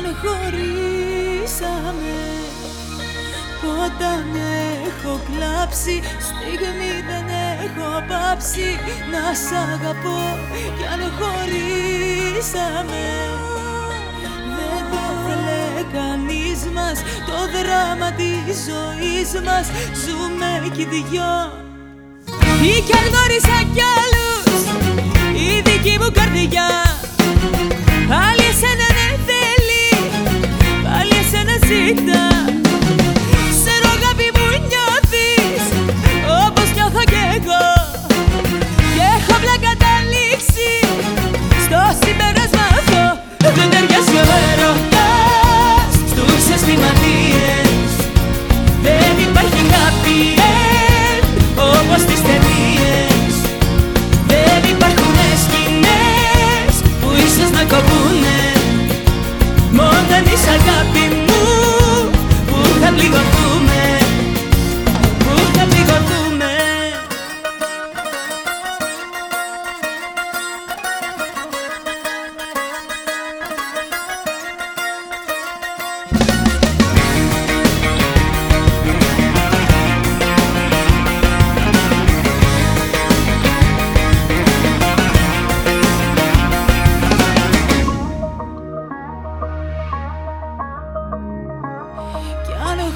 αν χωρίσαμε Όταν έχω κλάψει Στιγμή δεν έχω πάψει Να σ' αγαπώ. Κι αν χωρίσαμε Δεν το θέλε κανείς μας Το δράμα της ζωής μας. Ζούμε κι δυο. Ή κι αν γνώρισα κι άλλους Η δική μου καρδιά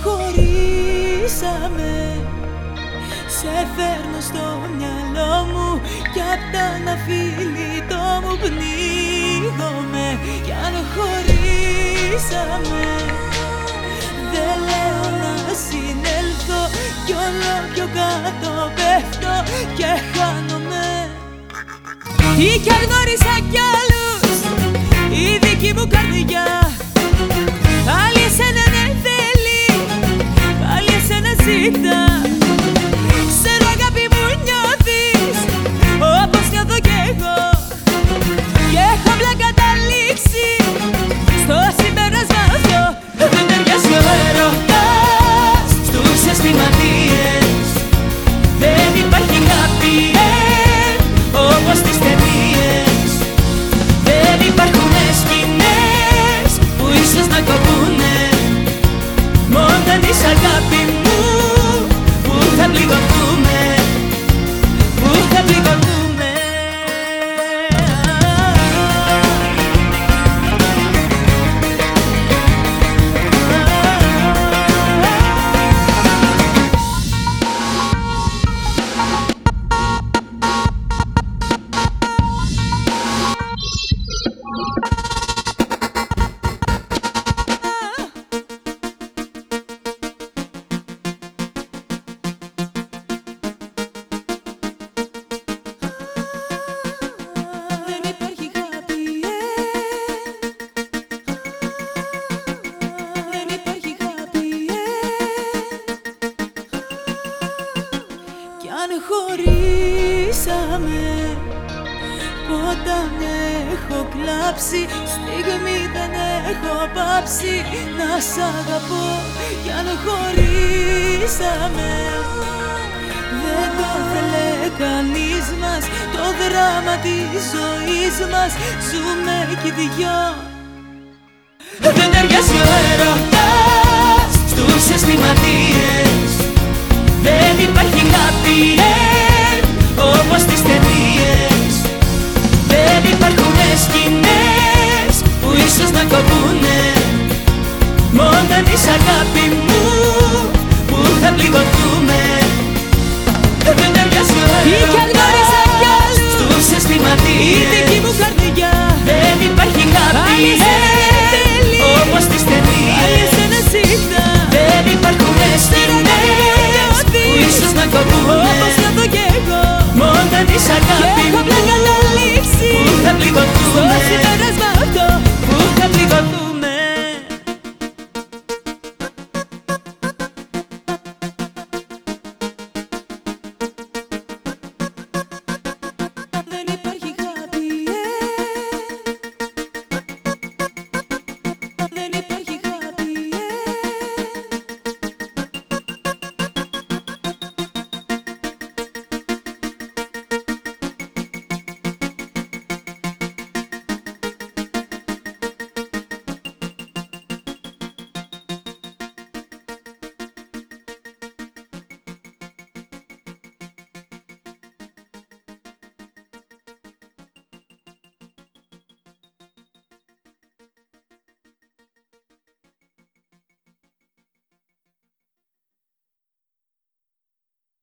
χωρίσαμε. Σε φέρνω στο μυαλό μου Κι απ' τα να το μου πνίγομαι. Κι αν χωρίσαμε Δεν λέω να συνέλθω Κι όλο πιο κάτω πέφτω και χάνομαι. Ή κι αν γνώρισα κι άλλους Η δική μου καρδιά senden χωρίσαμε Όταν έχω κλάψει Στιγμή δεν έχω πάψει. Να σ' αγαπώ Κι αν χωρίσαμε. Δεν το θέλε κανείς μας Το δράμα της ζωής μας. Ζούμε κι δυο. Δεν ταιριάζει